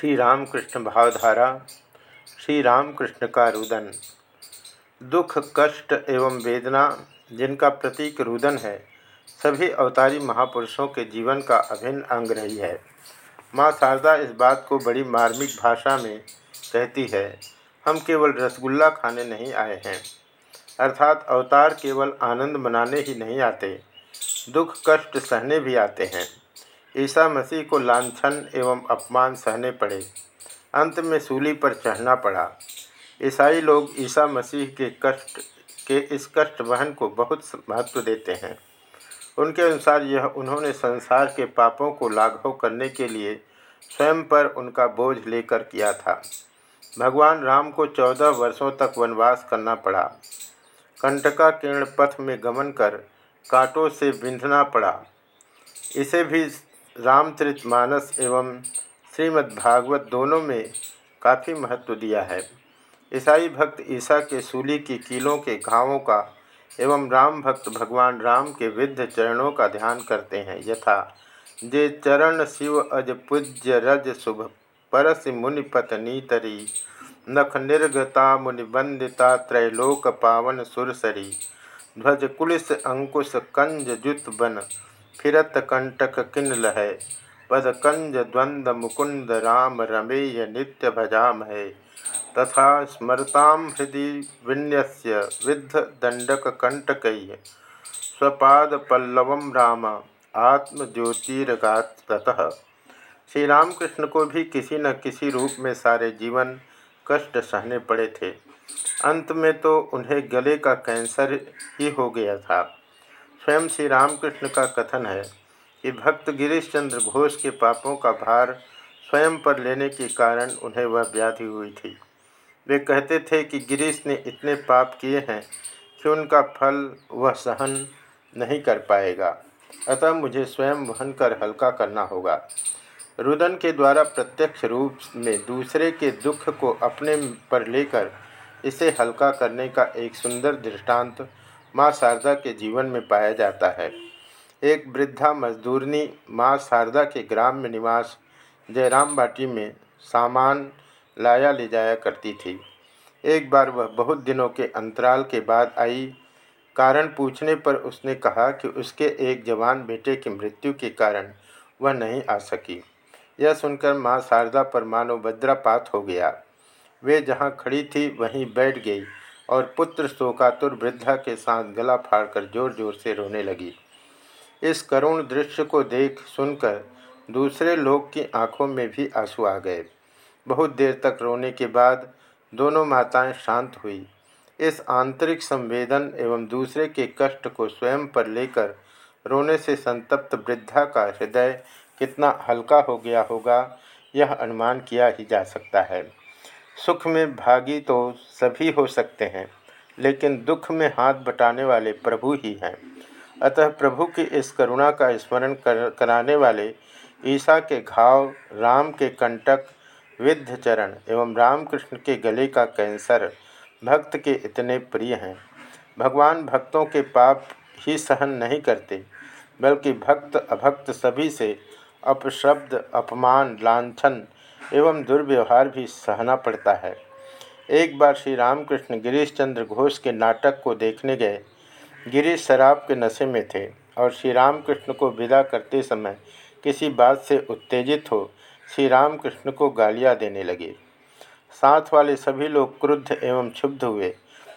श्री रामकृष्ण भावधारा श्री रामकृष्ण का रुदन। दुख, कष्ट एवं वेदना जिनका प्रतीक रुदन है, सभी अवतारी महापुरुषों के जीवन का अभिन्न अंग रही है। माँ शारदा इस बात को बड़ी मार्मिक भाषा में कहती है, हम केवल रसगुल्ला खाने नहीं आए हैं। अर्थात अवतार केवल आनंद मनाने ही नहीं आते, दुख, कष्ट सहने भी आते हैं। ईसा मसीह को लाछन एवं अपमान सहने पड़े। अंत में सूली पर चढ़ना पड़ा। ईसाई लोग ईसा मसीह के कष्ट के इस कष्ट वहन को बहुत महत्व देते हैं। उनके अनुसार यह उन्होंने संसार के पापों को लाघव करने के लिए स्वयं पर उनका बोझ लेकर किया था। भगवान राम को चौदह वर्षों तक वनवास करना पड़ा। कंटका किरण पथ में गमन कर कांटों से बिंधना पड़ा। इसे भी रामचरितमानस एवं श्रीमद्भागवत दोनों में काफ़ी महत्व दिया है। ईसाई भक्त ईसा के सूली की कीलों के घावों का एवं राम भक्त भगवान राम के विद्ध चरणों का ध्यान करते हैं। यथा, जे चरण शिव अज पूज्य रज शुभ, परस मुनिपत नीतरी, नख निर्गता मुनिबंदिता त्रैलोक पावन सुरसरी, ध्वज कुलिस अंकुश कंज जुत बन फिरत कंटक किन लह? पद कंज द्वंद मुकुंद राम रमेय नित्य भजाम है तथा स्मरताम हृदय विन्यस्य विद्ध दंडक कंटक। स्वपाद पल्लव राम आत्मज्योतिरगातः श्री रामकृष्ण को भी किसी न किसी रूप में सारे जीवन कष्ट सहने पड़े थे। अंत में तो उन्हें गले का कैंसर ही हो गया था। स्वयं श्री रामकृष्ण का कथन है कि भक्त गिरीश चंद्र घोष के पापों का भार स्वयं पर लेने के कारण उन्हें वह व्याधि हुई थी। वे कहते थे कि गिरीश ने इतने पाप किए हैं कि उनका फल वह सहन नहीं कर पाएगा। अतः मुझे स्वयं वहन कर हल्का करना होगा। रुदन के द्वारा प्रत्यक्ष रूप में दूसरे के दुख को अपने पर लेकर इसे हल्का करने का एक सुंदर दृष्टांत माँ शारदा के जीवन में पाया जाता है। एक वृद्धा मजदूरनी माँ शारदा के ग्राम में निवास, जयराम बाटी में सामान लाया ले जाया करती थी। एक बार वह बहुत दिनों के अंतराल के बाद आई। कारण पूछने पर उसने कहा कि उसके एक जवान बेटे की मृत्यु के कारण वह नहीं आ सकी। यह सुनकर माँ शारदा पर मानो वज्रापात हो गया। वे जहाँ खड़ी थी, वहीं बैठ गई। और पुत्र शोकातुर वृद्धा के साथ गला फाड़कर ज़ोर ज़ोर से रोने लगी। इस करुण दृश्य को देख सुनकर दूसरे लोग की आँखों में भी आँसू आ गए। बहुत देर तक रोने के बाद दोनों माताएँ शांत हुई। इस आंतरिक संवेदन एवं दूसरे के कष्ट को स्वयं पर लेकर रोने से संतप्त वृद्धा का हृदय कितना हल्का हो गया होगा, यह अनुमान किया ही जा सकता है। सुख में भागी तो सभी हो सकते हैं लेकिन दुख में हाथ बटाने वाले प्रभु ही हैं। अतः प्रभु की इस करुणा का स्मरण कर, कराने वाले ईसा के घाव राम के कंटक विद्ध चरण एवं रामकृष्ण के गले का कैंसर भक्त के इतने प्रिय हैं। भगवान भक्तों के पाप ही सहन नहीं करते बल्कि भक्त अभक्त सभी से अपशब्द अपमान लाछन एवं दुर्व्यवहार भी सहना पड़ता है। एक बार श्री रामकृष्ण गिरीश चंद्र घोष के नाटक को देखने गए। गिरीश शराब के नशे में थे और श्री रामकृष्ण को विदा करते समय किसी बात से उत्तेजित हो श्री रामकृष्ण को गालियाँ देने लगे। साथ वाले सभी लोग क्रुद्ध एवं क्षुब्ध हुए,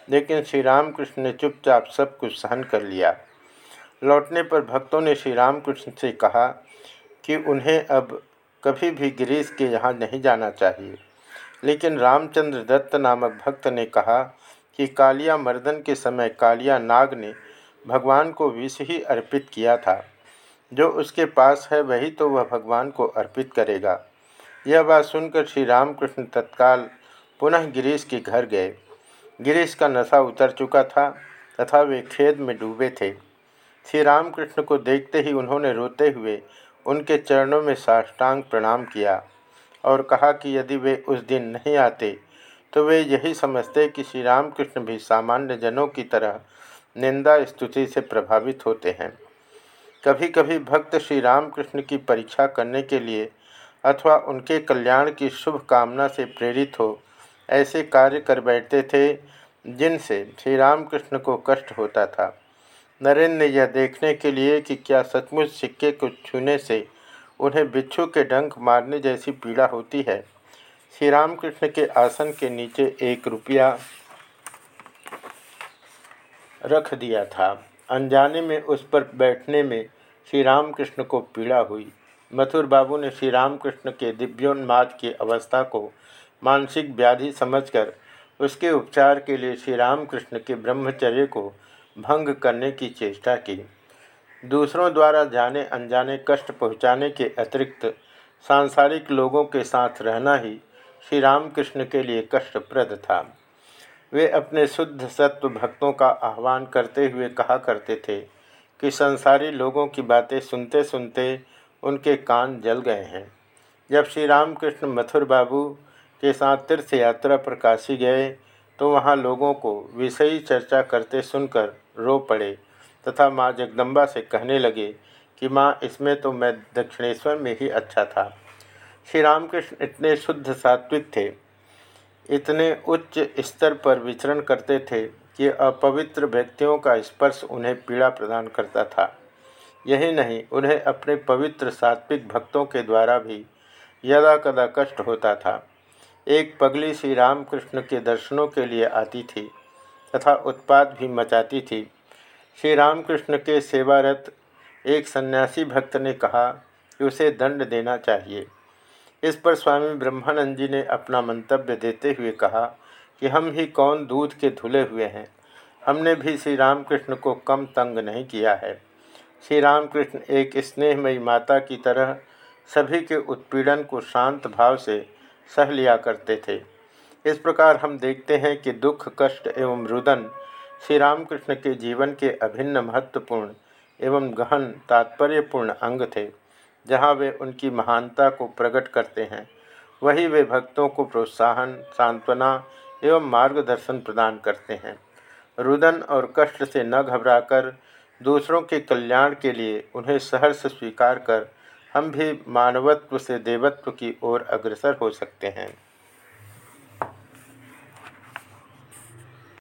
लेकिन श्री रामकृष्ण ने चुपचाप सब कुछ सहन कर लिया। लौटने पर भक्तों ने श्री रामकृष्ण से कहा कि उन्हें अब कभी भी गिरीश के यहाँ नहीं जाना चाहिए। लेकिन रामचंद्र दत्त नामक भक्त ने कहा कि कालिया मर्दन के समय कालिया नाग ने भगवान को विष ही अर्पित किया था। जो उसके पास है, वही तो वह भगवान को अर्पित करेगा। यह बात सुनकर श्री रामकृष्ण तत्काल पुनः गिरीश के घर गए। गिरीश का नशा उतर चुका था तथा वे खेद में डूबे थे। श्री रामकृष्ण को देखते ही उन्होंने रोते हुए उनके चरणों में साष्टांग प्रणाम किया और कहा कि यदि वे उस दिन नहीं आते तो वे यही समझते कि श्री रामकृष्ण भी सामान्य जनों की तरह निंदा स्तुति से प्रभावित होते हैं। कभी कभी भक्त श्री रामकृष्ण की परीक्षा करने के लिए अथवा उनके कल्याण की शुभ कामना से प्रेरित हो, ऐसे कार्य कर बैठते थे जिनसे श्री रामकृष्ण को कष्ट होता था। नरेंद्र ने यह देखने के लिए कि क्या सचमुच सिक्के को छूने से उन्हें बिच्छू के डंक मारने जैसी पीड़ा होती है। श्री रामकृष्ण के आसन के नीचे एक रुपया रख दिया था। अनजाने में उस पर बैठने में श्री रामकृष्ण को पीड़ा हुई। मथुर बाबू ने श्री रामकृष्ण के दिव्योन्माद की अवस्था को मानसिक व्याधि समझकर उसके उपचार के लिए श्री रामकृष्ण के ब्रह्मचर्य को भंग करने की चेष्टा की। दूसरों द्वारा जाने अनजाने कष्ट पहुँचाने के अतिरिक्त सांसारिक लोगों के साथ रहना ही श्री रामकृष्ण के लिए कष्टप्रद था। वे अपने शुद्ध सत्व भक्तों का आह्वान करते हुए कहा करते थे कि संसारी लोगों की बातें सुनते सुनते उनके कान जल गए हैं। जब श्री रामकृष्ण मथुर बाबू के साथ तीर्थ यात्रा पर काशी गए तो वहाँ लोगों को विषयी चर्चा करते सुनकर रो पड़े, तथा माँ जगदम्बा से कहने लगे कि माँ, इसमें तो मैं दक्षिणेश्वर में ही अच्छा था। श्री रामकृष्ण इतने शुद्ध सात्विक थे, इतने उच्च स्तर पर विचरण करते थे कि अपवित्र व्यक्तियों का स्पर्श उन्हें पीड़ा प्रदान करता था। यही नहीं, उन्हें अपने पवित्र सात्विक भक्तों के द्वारा भी यदा कदा कष्ट होता था। एक पगली श्री रामकृष्ण के दर्शनों के लिए आती थी। तथा उत्पाद भी मचाती थी। श्री रामकृष्ण के सेवारत एक सन्यासी भक्त ने कहा कि उसे दंड देना चाहिए। इस पर स्वामी ब्रह्मानंद जी ने अपना मंतव्य देते हुए कहा कि हम ही कौन दूध के धुले हुए हैं। हमने भी श्री रामकृष्ण को कम तंग नहीं किया है। श्री रामकृष्ण एक स्नेहमयी माता की तरह सभी के उत्पीड़न को शांत भाव से सह लिया करते थे। इस प्रकार हम देखते हैं कि दुख, कष्ट एवं रुदन श्री रामकृष्ण के जीवन के अभिन्न महत्वपूर्ण एवं गहन तात्पर्यपूर्ण अंग थे, जहाँ वे उनकी महानता को प्रकट करते हैं। वही वे भक्तों को प्रोत्साहन, सांत्वना एवं मार्गदर्शन प्रदान करते हैं। रुदन और कष्ट से न घबराकर दूसरों के कल्याण के लिए उन्हें सहर्ष स्वीकार कर हम भी मानवत्व से देवत्व की ओर अग्रसर हो सकते हैं।